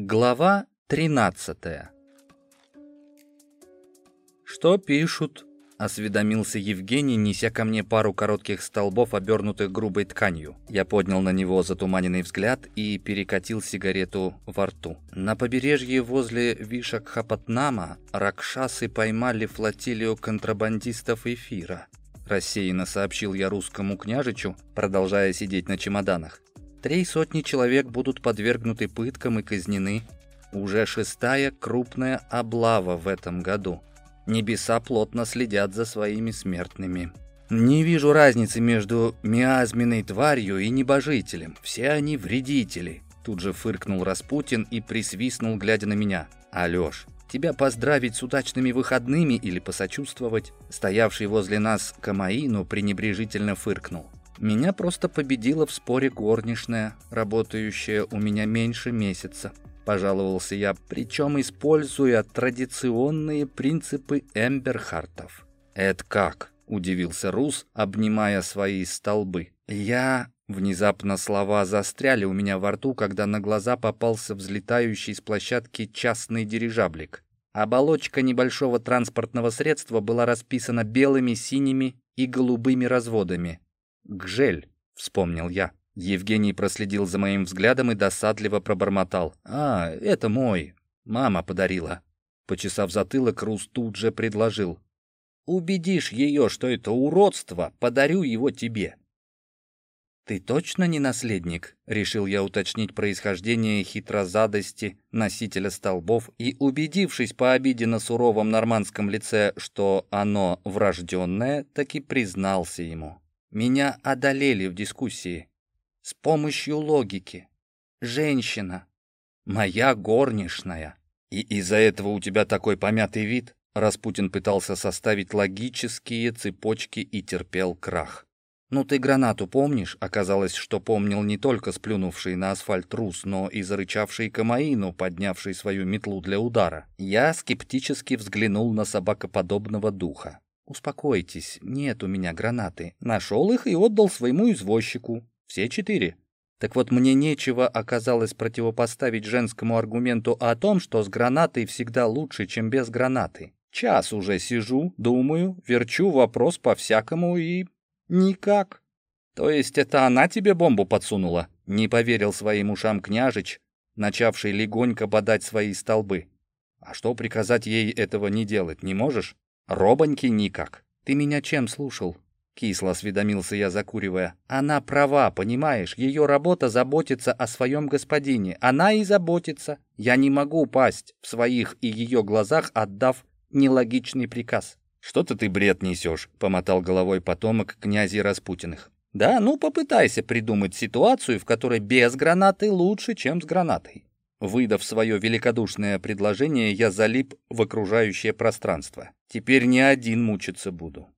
Глава 13 «Что пишут?» — осведомился Евгений, неся ко мне пару коротких столбов, обернутых грубой тканью. Я поднял на него затуманенный взгляд и перекатил сигарету во рту. На побережье возле Вишакхапатнама ракшасы поймали флотилию контрабандистов эфира. Рассеянно сообщил я русскому княжичу, продолжая сидеть на чемоданах. Три сотни человек будут подвергнуты пыткам и казнены. Уже шестая крупная облава в этом году. Небеса плотно следят за своими смертными. Не вижу разницы между миазменной тварью и небожителем. Все они вредители. Тут же фыркнул Распутин и присвистнул, глядя на меня. «Алёш, тебя поздравить с удачными выходными или посочувствовать?» Стоявший возле нас Камаину пренебрежительно фыркнул. Меня просто победила в споре горничная, работающая у меня меньше месяца. Пожаловался я, причем используя традиционные принципы Эмберхартов. «Это как?» – удивился Рус, обнимая свои столбы. «Я...» Внезапно слова застряли у меня во рту, когда на глаза попался взлетающий с площадки частный дирижаблик. Оболочка небольшого транспортного средства была расписана белыми, синими и голубыми разводами. «Гжель», — вспомнил я. Евгений проследил за моим взглядом и досадливо пробормотал. «А, это мой. Мама подарила». Почесав затылок, Рус тут же предложил. «Убедишь ее, что это уродство, подарю его тебе». «Ты точно не наследник?» — решил я уточнить происхождение хитрозадости носителя столбов и, убедившись по обиде на суровом нормандском лице, что оно врожденное, таки признался ему. Меня одолели в дискуссии. С помощью логики. Женщина. Моя горничная. И из-за этого у тебя такой помятый вид? Распутин пытался составить логические цепочки и терпел крах. «Ну ты гранату помнишь?» Оказалось, что помнил не только сплюнувший на асфальт рус, но и зарычавший Камаину, поднявший свою метлу для удара. Я скептически взглянул на собакоподобного духа. «Успокойтесь, нет у меня гранаты. Нашел их и отдал своему извозчику. Все четыре». Так вот, мне нечего оказалось противопоставить женскому аргументу о том, что с гранатой всегда лучше, чем без гранаты. Час уже сижу, думаю, верчу вопрос по-всякому и... никак. То есть это она тебе бомбу подсунула? Не поверил своим ушам княжич, начавший легонько бодать свои столбы. А что приказать ей этого не делать, не можешь? Робоньки никак. Ты меня чем слушал? Кисло осведомился я, закуривая. Она права, понимаешь? Ее работа заботиться о своем господине. Она и заботится. Я не могу упасть в своих и ее глазах, отдав нелогичный приказ. «Что-то ты бред несешь», — помотал головой потомок князей Распутиных. «Да, ну попытайся придумать ситуацию, в которой без гранаты лучше, чем с гранатой. Выдав свое великодушное предложение, я залип в окружающее пространство. Теперь не один мучиться буду.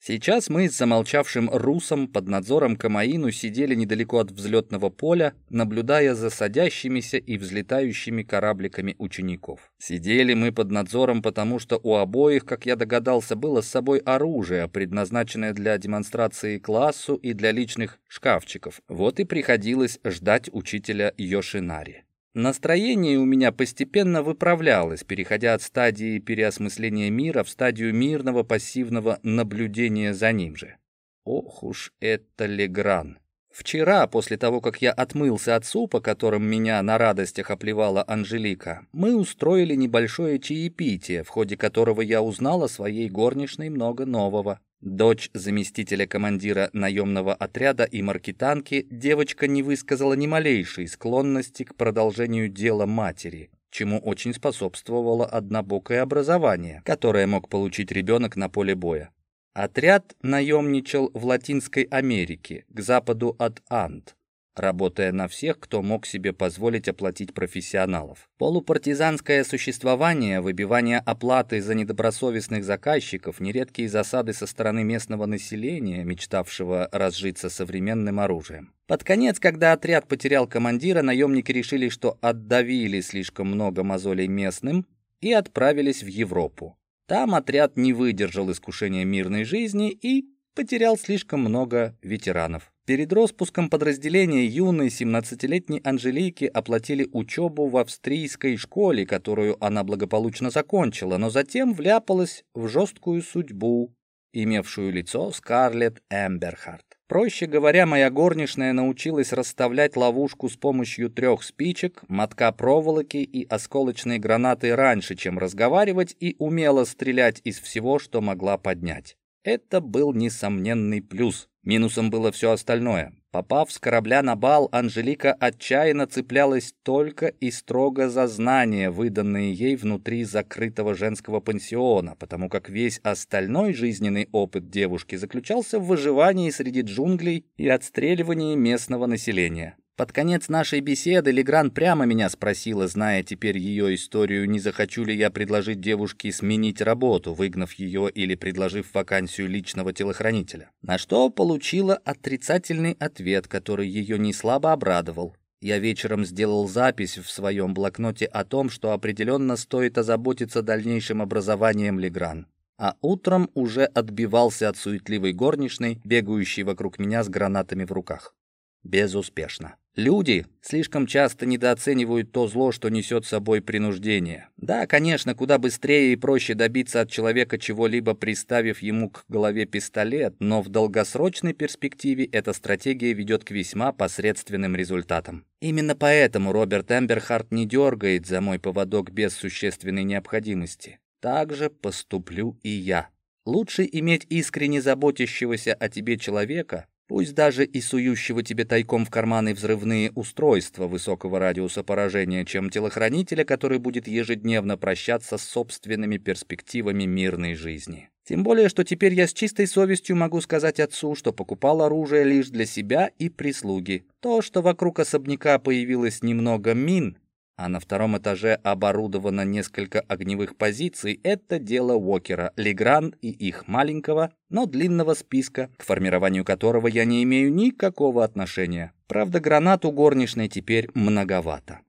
Сейчас мы с замолчавшим русом под надзором Камаину сидели недалеко от взлетного поля, наблюдая за садящимися и взлетающими корабликами учеников. Сидели мы под надзором, потому что у обоих, как я догадался, было с собой оружие, предназначенное для демонстрации классу и для личных шкафчиков. Вот и приходилось ждать учителя Йошинари. Настроение у меня постепенно выправлялось, переходя от стадии переосмысления мира в стадию мирного пассивного наблюдения за ним же. Ох уж это Легран. Вчера, после того, как я отмылся от супа, которым меня на радостях оплевала Анжелика, мы устроили небольшое чаепитие, в ходе которого я узнал о своей горничной много нового. Дочь заместителя командира наемного отряда и маркетанки, девочка не высказала ни малейшей склонности к продолжению дела матери, чему очень способствовало однобокое образование, которое мог получить ребенок на поле боя. Отряд наемничал в Латинской Америке, к западу от Анд, работая на всех, кто мог себе позволить оплатить профессионалов. Полупартизанское существование, выбивание оплаты за недобросовестных заказчиков, нередкие засады со стороны местного населения, мечтавшего разжиться современным оружием. Под конец, когда отряд потерял командира, наемники решили, что отдавили слишком много мозолей местным и отправились в Европу. Там отряд не выдержал искушения мирной жизни и потерял слишком много ветеранов. Перед распуском подразделения юной 17-летней Анжелики оплатили учебу в австрийской школе, которую она благополучно закончила, но затем вляпалась в жесткую судьбу, имевшую лицо Скарлетт Эмберхарт. Проще говоря, моя горничная научилась расставлять ловушку с помощью трех спичек, мотка проволоки и осколочной гранаты раньше, чем разговаривать, и умела стрелять из всего, что могла поднять. Это был несомненный плюс. Минусом было все остальное. Попав с корабля на бал, Анжелика отчаянно цеплялась только и строго за знания, выданные ей внутри закрытого женского пансиона, потому как весь остальной жизненный опыт девушки заключался в выживании среди джунглей и отстреливании местного населения. Под конец нашей беседы Легран прямо меня спросила, зная теперь ее историю, не захочу ли я предложить девушке сменить работу, выгнав ее или предложив вакансию личного телохранителя. На что получила отрицательный ответ, который ее не слабо обрадовал. Я вечером сделал запись в своем блокноте о том, что определенно стоит озаботиться дальнейшим образованием Легран. А утром уже отбивался от суетливой горничной, бегающей вокруг меня с гранатами в руках. Безуспешно. Люди слишком часто недооценивают то зло, что несет с собой принуждение. Да, конечно, куда быстрее и проще добиться от человека чего-либо, приставив ему к голове пистолет, но в долгосрочной перспективе эта стратегия ведет к весьма посредственным результатам. Именно поэтому Роберт Эмберхарт не дергает за мой поводок без существенной необходимости. Так же поступлю и я. Лучше иметь искренне заботящегося о тебе человека, пусть даже и сующего тебе тайком в карманы взрывные устройства высокого радиуса поражения, чем телохранителя, который будет ежедневно прощаться с собственными перспективами мирной жизни. Тем более, что теперь я с чистой совестью могу сказать отцу, что покупал оружие лишь для себя и прислуги. То, что вокруг особняка появилось немного мин, а на втором этаже оборудовано несколько огневых позиций, это дело Уокера, Легран и их маленького, но длинного списка, к формированию которого я не имею никакого отношения. Правда, гранат у горничной теперь многовато.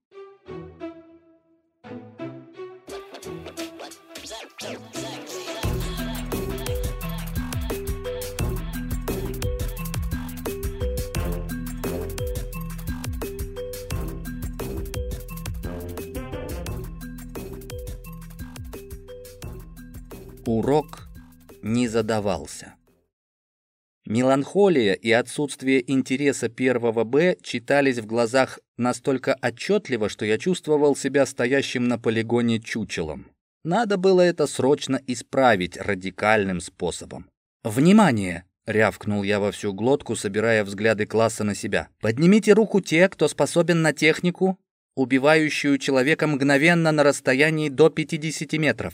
Урок не задавался. Меланхолия и отсутствие интереса первого «Б» читались в глазах настолько отчетливо, что я чувствовал себя стоящим на полигоне чучелом. Надо было это срочно исправить радикальным способом. «Внимание!» — рявкнул я во всю глотку, собирая взгляды класса на себя. «Поднимите руку те, кто способен на технику, убивающую человека мгновенно на расстоянии до 50 метров.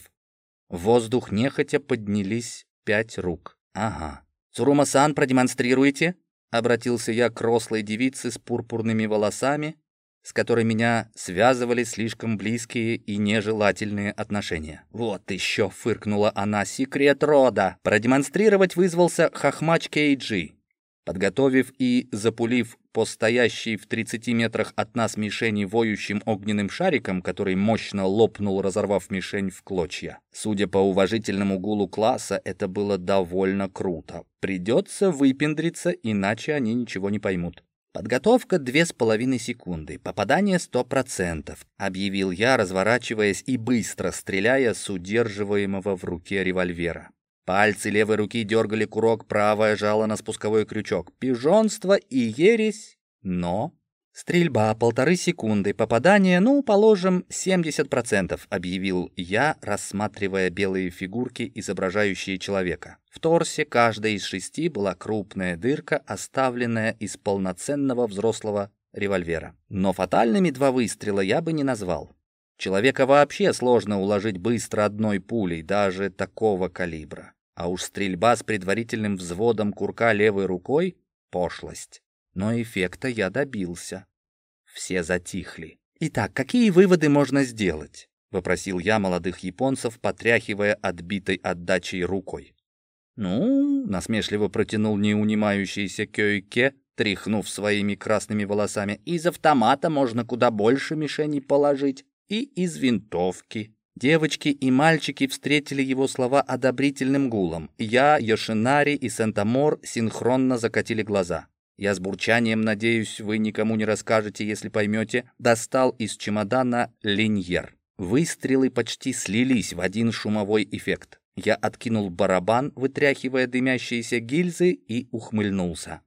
В воздух нехотя поднялись пять рук. «Ага. Цурума-сан, продемонстрируйте!» Обратился я к рослой девице с пурпурными волосами, с которой меня связывали слишком близкие и нежелательные отношения. «Вот еще!» — фыркнула она. «Секрет рода!» Продемонстрировать вызвался Хохмач Кейджи. Подготовив и запулив по стоящей в 30 метрах от нас мишени воющим огненным шариком, который мощно лопнул, разорвав мишень в клочья. Судя по уважительному гулу класса, это было довольно круто. Придется выпендриться, иначе они ничего не поймут. «Подготовка две с половиной секунды, попадание сто процентов», — объявил я, разворачиваясь и быстро стреляя с удерживаемого в руке револьвера. Пальцы левой руки дергали курок, правая жала на спусковой крючок. Пижонство и ересь, но... «Стрельба полторы секунды, попадание, ну, положим, 70%, объявил я, рассматривая белые фигурки, изображающие человека. В торсе каждой из шести была крупная дырка, оставленная из полноценного взрослого револьвера. Но фатальными два выстрела я бы не назвал. Человека вообще сложно уложить быстро одной пулей, даже такого калибра. А уж стрельба с предварительным взводом курка левой рукой — пошлость. Но эффекта я добился. Все затихли. «Итак, какие выводы можно сделать?» — вопросил я молодых японцев, потряхивая отбитой отдачей рукой. «Ну», — насмешливо протянул неунимающийся Кёйке, тряхнув своими красными волосами, «из автомата можно куда больше мишеней положить, и из винтовки. Девочки и мальчики встретили его слова одобрительным гулом. Я, Йошинари и Сентамор синхронно закатили глаза. Я с бурчанием, надеюсь, вы никому не расскажете, если поймете, достал из чемодана линьер. Выстрелы почти слились в один шумовой эффект. Я откинул барабан, вытряхивая дымящиеся гильзы, и ухмыльнулся.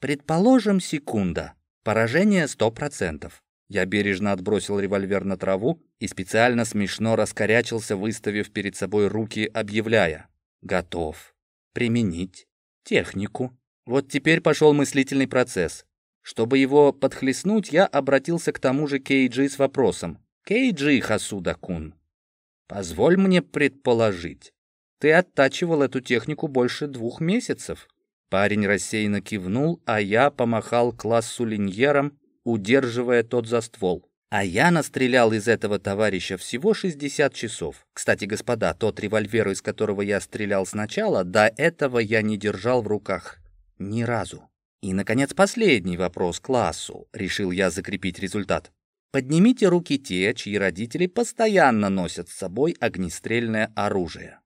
Предположим, секунда. Поражение сто процентов. Я бережно отбросил револьвер на траву и специально смешно раскорячился, выставив перед собой руки, объявляя «Готов применить технику». Вот теперь пошел мыслительный процесс. Чтобы его подхлестнуть, я обратился к тому же Кейджи с вопросом. «Кейджи Хасуда-кун, позволь мне предположить, ты оттачивал эту технику больше двух месяцев?» Парень рассеянно кивнул, а я помахал классу линьером, удерживая тот за ствол. А я настрелял из этого товарища всего 60 часов. Кстати, господа, тот револьвер, из которого я стрелял сначала, до этого я не держал в руках ни разу. И, наконец, последний вопрос классу. Решил я закрепить результат. Поднимите руки те, чьи родители постоянно носят с собой огнестрельное оружие.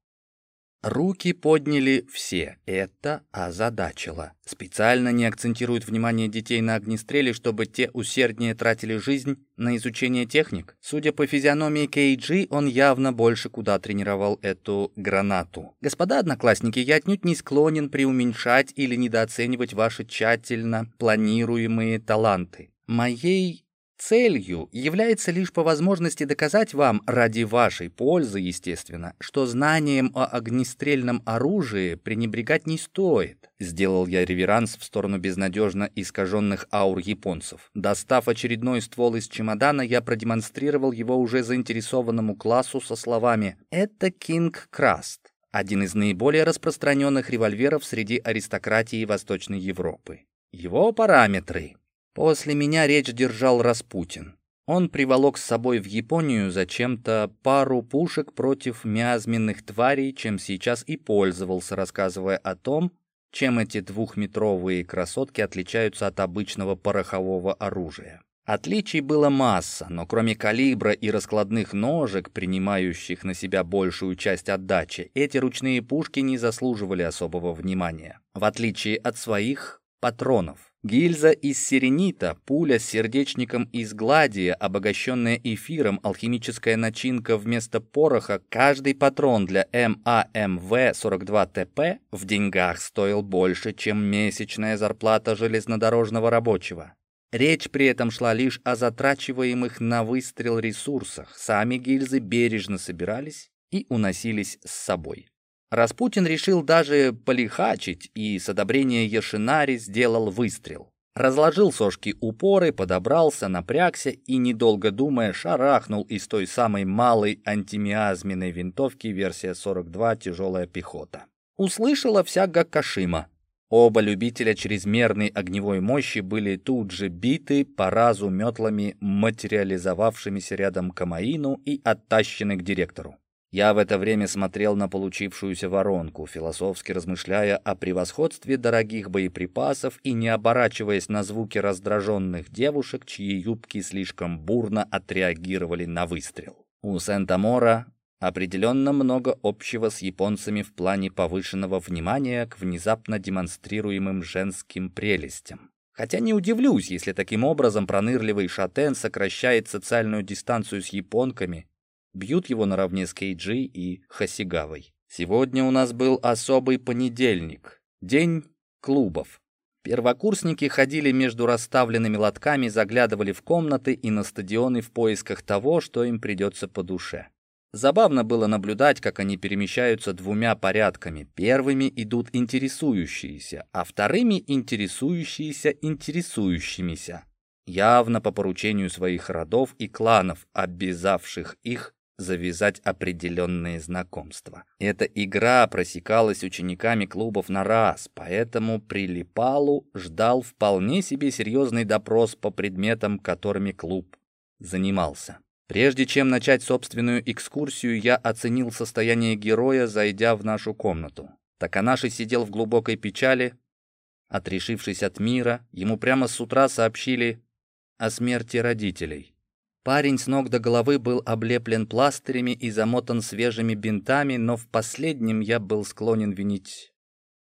Руки подняли все. Это озадачило. Специально не акцентируют внимание детей на огнестреле, чтобы те усерднее тратили жизнь на изучение техник. Судя по физиономии Кейджи, он явно больше куда тренировал эту гранату. Господа одноклассники, я отнюдь не склонен преуменьшать или недооценивать ваши тщательно планируемые таланты. Моей Целью является лишь по возможности доказать вам, ради вашей пользы, естественно, что знанием о огнестрельном оружии пренебрегать не стоит. Сделал я реверанс в сторону безнадежно искаженных аур японцев. Достав очередной ствол из чемодана, я продемонстрировал его уже заинтересованному классу со словами «Это Кинг Краст» один из наиболее распространенных револьверов среди аристократии Восточной Европы. Его параметры После меня речь держал Распутин. Он приволок с собой в Японию зачем-то пару пушек против миазменных тварей, чем сейчас и пользовался, рассказывая о том, чем эти двухметровые красотки отличаются от обычного порохового оружия. Отличий было масса, но кроме калибра и раскладных ножек, принимающих на себя большую часть отдачи, эти ручные пушки не заслуживали особого внимания, в отличие от своих патронов. Гильза из сиренита, пуля с сердечником из гладия, обогащенная эфиром, алхимическая начинка вместо пороха, каждый патрон для МАМВ-42ТП в деньгах стоил больше, чем месячная зарплата железнодорожного рабочего. Речь при этом шла лишь о затрачиваемых на выстрел ресурсах. Сами гильзы бережно собирались и уносились с собой. Распутин решил даже полихачить и с одобрения Яшинари сделал выстрел. Разложил сошки упоры, подобрался, напрягся и, недолго думая, шарахнул из той самой малой антимиазменной винтовки версия 42 «Тяжелая пехота». Услышала вся Гакашима. Оба любителя чрезмерной огневой мощи были тут же биты по разу метлами, материализовавшимися рядом Камаину и оттащены к директору. Я в это время смотрел на получившуюся воронку, философски размышляя о превосходстве дорогих боеприпасов и не оборачиваясь на звуки раздраженных девушек, чьи юбки слишком бурно отреагировали на выстрел. У Сент-Амора определенно много общего с японцами в плане повышенного внимания к внезапно демонстрируемым женским прелестям. Хотя не удивлюсь, если таким образом пронырливый шатен сокращает социальную дистанцию с японками бьют его наравне с Кейджи и Хасигавой. Сегодня у нас был особый понедельник, день клубов. Первокурсники ходили между расставленными лотками, заглядывали в комнаты и на стадионы в поисках того, что им придется по душе. Забавно было наблюдать, как они перемещаются двумя порядками. Первыми идут интересующиеся, а вторыми интересующиеся интересующимися. Явно по поручению своих родов и кланов, обязавших их завязать определенные знакомства. Эта игра просекалась учениками клубов на раз, поэтому Прилипалу ждал вполне себе серьезный допрос по предметам, которыми клуб занимался. Прежде чем начать собственную экскурсию, я оценил состояние героя, зайдя в нашу комнату. Таканаши сидел в глубокой печали. Отрешившись от мира, ему прямо с утра сообщили о смерти родителей. Парень с ног до головы был облеплен пластырями и замотан свежими бинтами, но в последнем я был склонен винить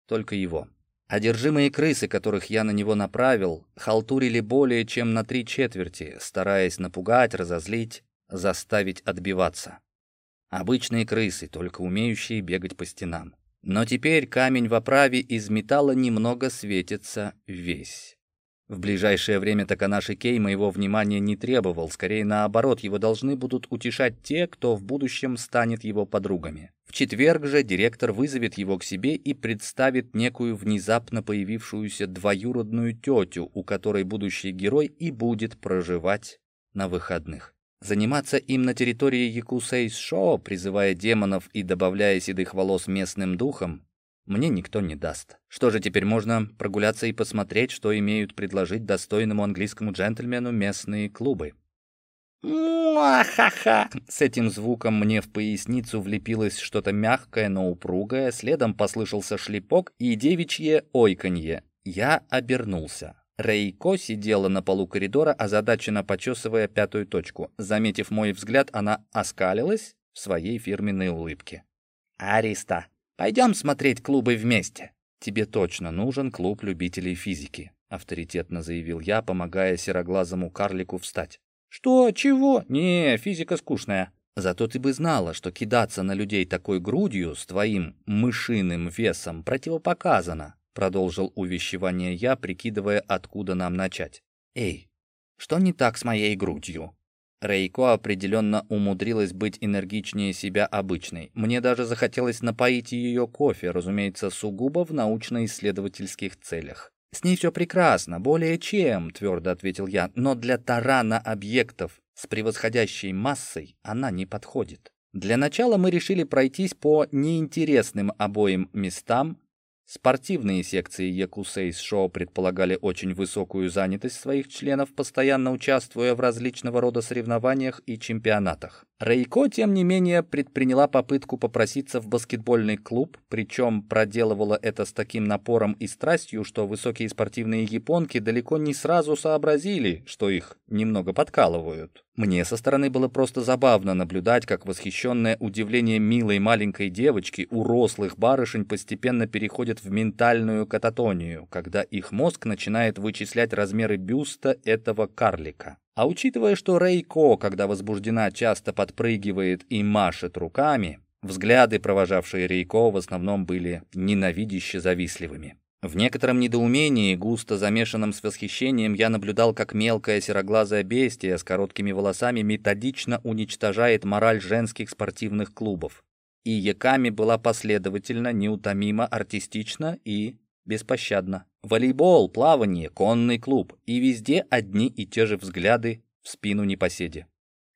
только его. Одержимые крысы, которых я на него направил, халтурили более чем на три четверти, стараясь напугать, разозлить, заставить отбиваться. Обычные крысы, только умеющие бегать по стенам. Но теперь камень в оправе из металла немного светится весь. В ближайшее время Таканаши Кей моего внимания не требовал, скорее наоборот, его должны будут утешать те, кто в будущем станет его подругами. В четверг же директор вызовет его к себе и представит некую внезапно появившуюся двоюродную тетю, у которой будущий герой и будет проживать на выходных. Заниматься им на территории Якусейс-Шо, призывая демонов и добавляя седых волос местным духом, мне никто не даст. Что же теперь можно прогуляться и посмотреть, что имеют предложить достойному английскому джентльмену местные клубы? «Муахаха!» С этим звуком мне в поясницу влепилось что-то мягкое, но упругое, следом послышался шлепок и девичье ойканье. Я обернулся. Рейко сидела на полу коридора, озадаченно почесывая пятую точку. Заметив мой взгляд, она оскалилась в своей фирменной улыбке. «Ариста, Пойдем смотреть клубы вместе. Тебе точно нужен клуб любителей физики, авторитетно заявил я, помогая сероглазому карлику встать. Что? Чего? Не, физика скучная. Зато ты бы знала, что кидаться на людей такой грудью с твоим мышиным весом противопоказано, продолжил увещевание я, прикидывая, откуда нам начать. Эй, что не так с моей грудью? Рейко определенно умудрилась быть энергичнее себя обычной. Мне даже захотелось напоить ее кофе, разумеется, сугубо в научно-исследовательских целях. «С ней все прекрасно, более чем», — твердо ответил я, «но для тарана объектов с превосходящей массой она не подходит». Для начала мы решили пройтись по неинтересным обоим местам, Спортивные секции Якусейс Шоу предполагали очень высокую занятость своих членов, постоянно участвуя в различного рода соревнованиях и чемпионатах. Рейко, тем не менее, предприняла попытку попроситься в баскетбольный клуб, причем проделывала это с таким напором и страстью, что высокие спортивные японки далеко не сразу сообразили, что их немного подкалывают. Мне со стороны было просто забавно наблюдать, как восхищенное удивление милой маленькой девочки у рослых барышень постепенно переходит в ментальную кататонию, когда их мозг начинает вычислять размеры бюста этого карлика. А учитывая, что Рейко, когда возбуждена, часто подпрыгивает и машет руками, взгляды, провожавшие Рейко, в основном были ненавидяще завистливыми. В некотором недоумении, густо замешанном с восхищением, я наблюдал, как мелкая сероглазая бестия с короткими волосами методично уничтожает мораль женских спортивных клубов. И Яками была последовательно, неутомимо, артистична и беспощадна. Волейбол, плавание, конный клуб. И везде одни и те же взгляды в спину непоседе.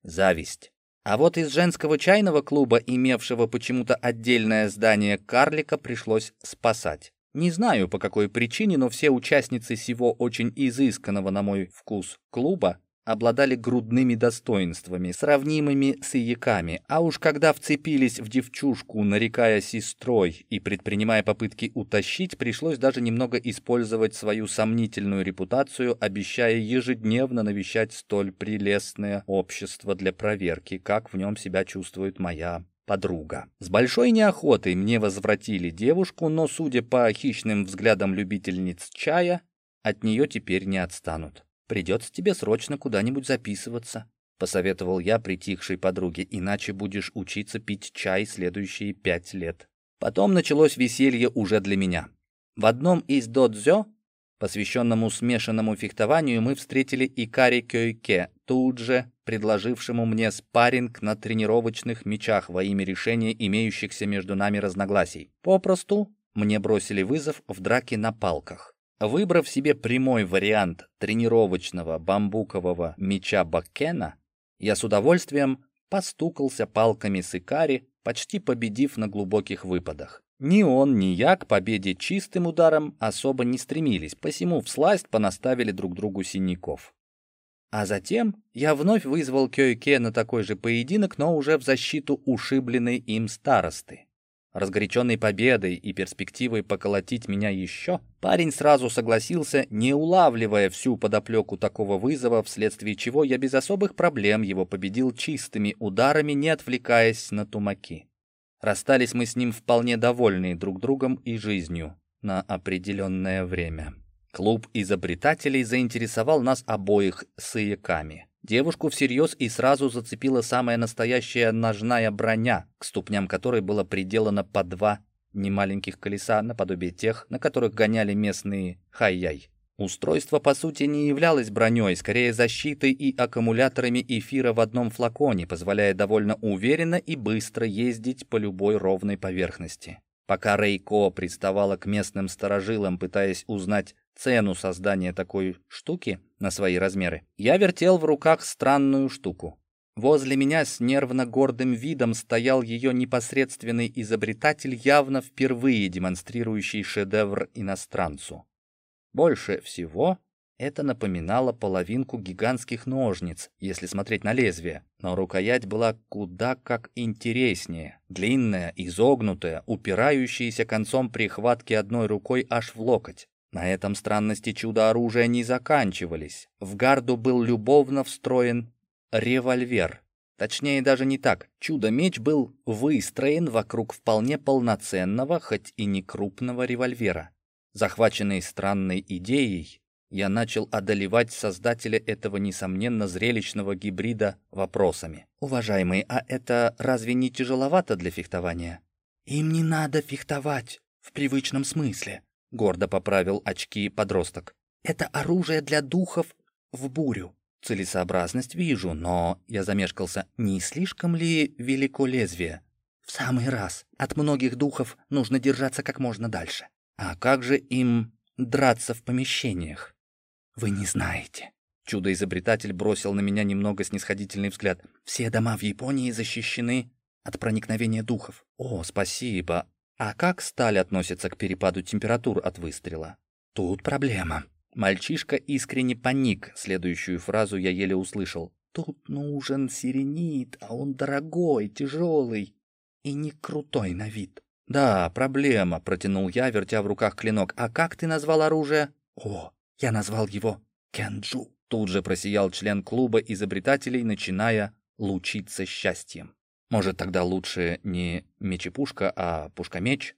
Зависть. А вот из женского чайного клуба, имевшего почему-то отдельное здание карлика, пришлось спасать. Не знаю по какой причине, но все участницы сего очень изысканного на мой вкус клуба обладали грудными достоинствами, сравнимыми с ияками, а уж когда вцепились в девчушку, нарекая сестрой и предпринимая попытки утащить, пришлось даже немного использовать свою сомнительную репутацию, обещая ежедневно навещать столь прелестное общество для проверки, как в нем себя чувствует моя подруга. С большой неохотой мне возвратили девушку, но, судя по хищным взглядам любительниц чая, от нее теперь не отстанут. Придется тебе срочно куда-нибудь записываться», — посоветовал я притихшей подруге, «иначе будешь учиться пить чай следующие пять лет». Потом началось веселье уже для меня. В одном из додзё, посвященному смешанному фехтованию, мы встретили Икари Кёйке, тут же предложившему мне спарринг на тренировочных мечах во имя решения имеющихся между нами разногласий. Попросту мне бросили вызов в драке на палках. Выбрав себе прямой вариант тренировочного бамбукового меча Баккена, я с удовольствием постукался палками с Икари, почти победив на глубоких выпадах. Ни он, ни я к победе чистым ударом особо не стремились, посему всласть понаставили друг другу синяков. А затем я вновь вызвал Кёйке на такой же поединок, но уже в защиту ушибленной им старосты. Разгоряченный победой и перспективой поколотить меня еще, парень сразу согласился, не улавливая всю подоплеку такого вызова, вследствие чего я без особых проблем его победил чистыми ударами, не отвлекаясь на тумаки. Расстались мы с ним вполне довольные друг другом и жизнью на определенное время. Клуб изобретателей заинтересовал нас обоих сыяками. Девушку всерьез и сразу зацепила самая настоящая ножная броня, к ступням которой было приделано по два немаленьких колеса, наподобие тех, на которых гоняли местные хай-яй. Устройство, по сути, не являлось броней, скорее защитой и аккумуляторами эфира в одном флаконе, позволяя довольно уверенно и быстро ездить по любой ровной поверхности. Пока Рейко приставала к местным сторожилам, пытаясь узнать цену создания такой штуки на свои размеры, я вертел в руках странную штуку. Возле меня с нервно-гордым видом стоял ее непосредственный изобретатель, явно впервые демонстрирующий шедевр иностранцу. Больше всего это напоминало половинку гигантских ножниц, если смотреть на лезвие, но рукоять была куда как интереснее. Длинная, изогнутая, упирающаяся концом прихватки одной рукой аж в локоть. На этом странности чудо-оружия не заканчивались. В гарду был любовно встроен револьвер. Точнее, даже не так. Чудо-меч был выстроен вокруг вполне полноценного, хоть и не крупного револьвера. Захваченный странной идеей, я начал одолевать создателя этого, несомненно, зрелищного гибрида вопросами. «Уважаемый, а это разве не тяжеловато для фехтования?» «Им не надо фехтовать в привычном смысле», гордо поправил очки подросток. Это оружие для духов в бурю. Целесообразность вижу, но я замешкался. Не слишком ли велико лезвие? В самый раз. От многих духов нужно держаться как можно дальше. А как же им драться в помещениях? Вы не знаете. Чудо-изобретатель бросил на меня немного снисходительный взгляд. Все дома в Японии защищены от проникновения духов. О, спасибо. А как сталь относится к перепаду температур от выстрела? Тут проблема. Мальчишка искренне паник. Следующую фразу я еле услышал. Тут нужен сиренит, а он дорогой, тяжелый и не крутой на вид. «Да, проблема», — протянул я, вертя в руках клинок. «А как ты назвал оружие?» «О, я назвал его Кенджу». Тут же просиял член клуба изобретателей, начиная лучиться счастьем. Может, тогда лучше не мечепушка, а пушка-меч?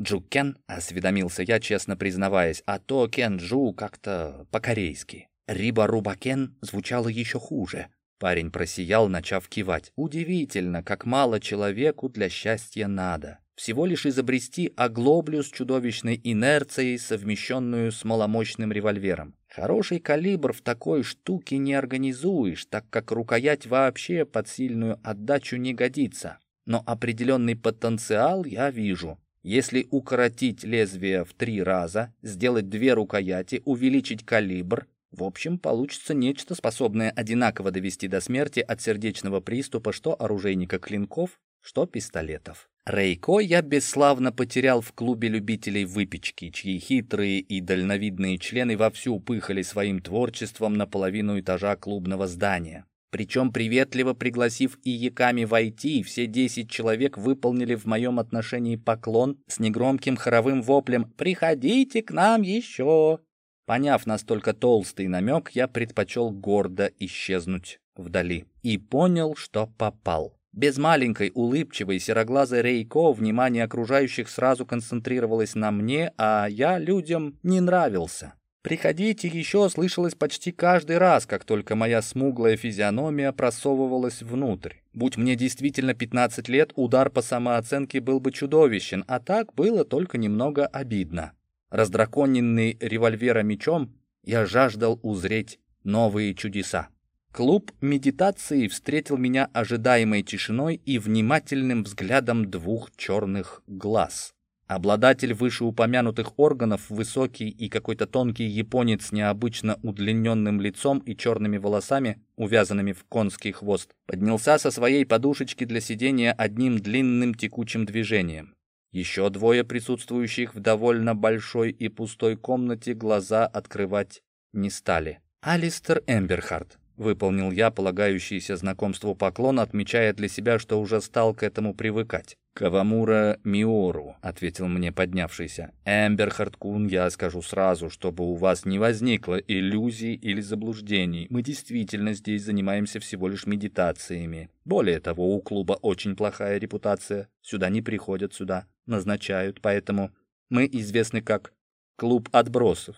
Джукен, осведомился я, честно признаваясь, а то Кен-Джу как-то по-корейски. Риба-Руба-Кен звучало еще хуже. Парень просиял, начав кивать. Удивительно, как мало человеку для счастья надо. Всего лишь изобрести оглоблю с чудовищной инерцией, совмещенную с маломощным револьвером. Хороший калибр в такой штуке не организуешь, так как рукоять вообще под сильную отдачу не годится. Но определенный потенциал я вижу. Если укоротить лезвие в три раза, сделать две рукояти, увеличить калибр, в общем, получится нечто, способное одинаково довести до смерти от сердечного приступа что оружейника клинков, что пистолетов. Рейко я бесславно потерял в клубе любителей выпечки, чьи хитрые и дальновидные члены вовсю пыхали своим творчеством на половину этажа клубного здания. Причем, приветливо пригласив и яками войти, все десять человек выполнили в моем отношении поклон с негромким хоровым воплем «Приходите к нам еще!». Поняв настолько толстый намек, я предпочел гордо исчезнуть вдали и понял, что попал. Без маленькой, улыбчивой, сероглазой Рейко внимание окружающих сразу концентрировалось на мне, а я людям не нравился. «Приходите еще» слышалось почти каждый раз, как только моя смуглая физиономия просовывалась внутрь. Будь мне действительно 15 лет, удар по самооценке был бы чудовищен, а так было только немного обидно. Раздраконенный револьвера мечом, я жаждал узреть новые чудеса. Клуб медитации встретил меня ожидаемой тишиной и внимательным взглядом двух черных глаз. Обладатель вышеупомянутых органов, высокий и какой-то тонкий японец с необычно удлиненным лицом и черными волосами, увязанными в конский хвост, поднялся со своей подушечки для сидения одним длинным текучим движением. Еще двое присутствующих в довольно большой и пустой комнате глаза открывать не стали. Алистер Эмберхарт, Выполнил я полагающийся знакомству поклон, отмечая для себя, что уже стал к этому привыкать. «Кавамура Миору», — ответил мне поднявшийся. «Эмбер Харткун, я скажу сразу, чтобы у вас не возникло иллюзий или заблуждений. Мы действительно здесь занимаемся всего лишь медитациями. Более того, у клуба очень плохая репутация. Сюда не приходят, сюда назначают, поэтому мы известны как «Клуб отбросов»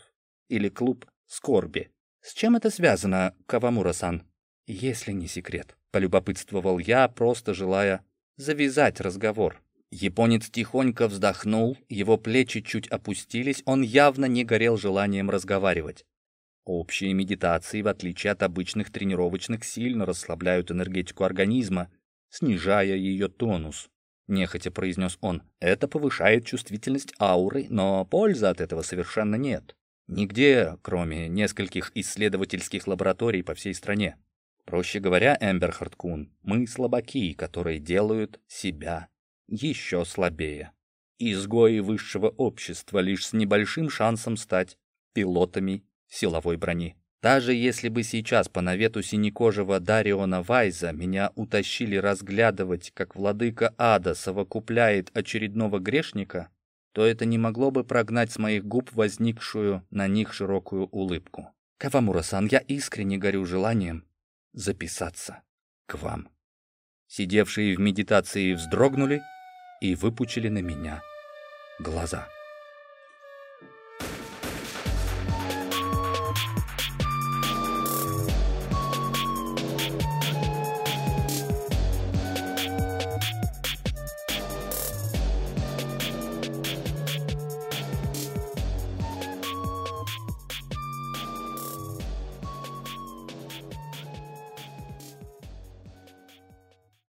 или «Клуб скорби». «С чем это связано, Кавамура-сан?» «Если не секрет», — полюбопытствовал я, просто желая завязать разговор. Японец тихонько вздохнул, его плечи чуть опустились, он явно не горел желанием разговаривать. Общие медитации, в отличие от обычных тренировочных, сильно расслабляют энергетику организма, снижая ее тонус. Нехотя произнес он. Это повышает чувствительность ауры, но пользы от этого совершенно нет. Нигде, кроме нескольких исследовательских лабораторий по всей стране. Проще говоря, Эмбер Харткун, мы слабаки, которые делают себя еще слабее. Изгои высшего общества лишь с небольшим шансом стать пилотами силовой брони. Даже если бы сейчас по навету синекожего Дариона Вайза меня утащили разглядывать, как владыка ада совокупляет очередного грешника, то это не могло бы прогнать с моих губ возникшую на них широкую улыбку. «Кавамура-сан, я искренне горю желанием записаться к вам». Сидевшие в медитации вздрогнули и выпучили на меня глаза.